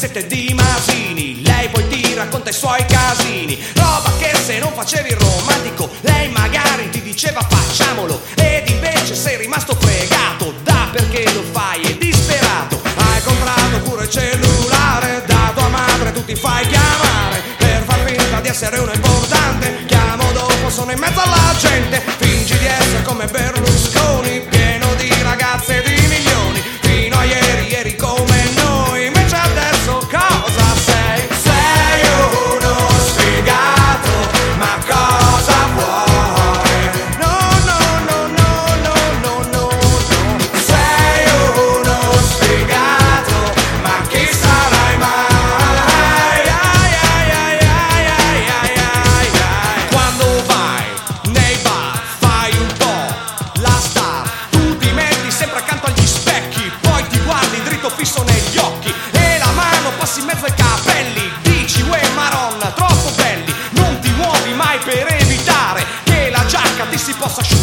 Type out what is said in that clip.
sette di Masini Lei poi ti racconta i suoi casini. Roba che se non facevi il romantico Lei magari ti diceva facciamolo. Ed invece sei rimasto fregato Da perché lo fai e disperato. Hai comprato pure il cellulare Da tua madre tu ti fai chiamare. Per far finta di essere uno importante Chiamo dopo sono in mezzo alla gente. possa chorar.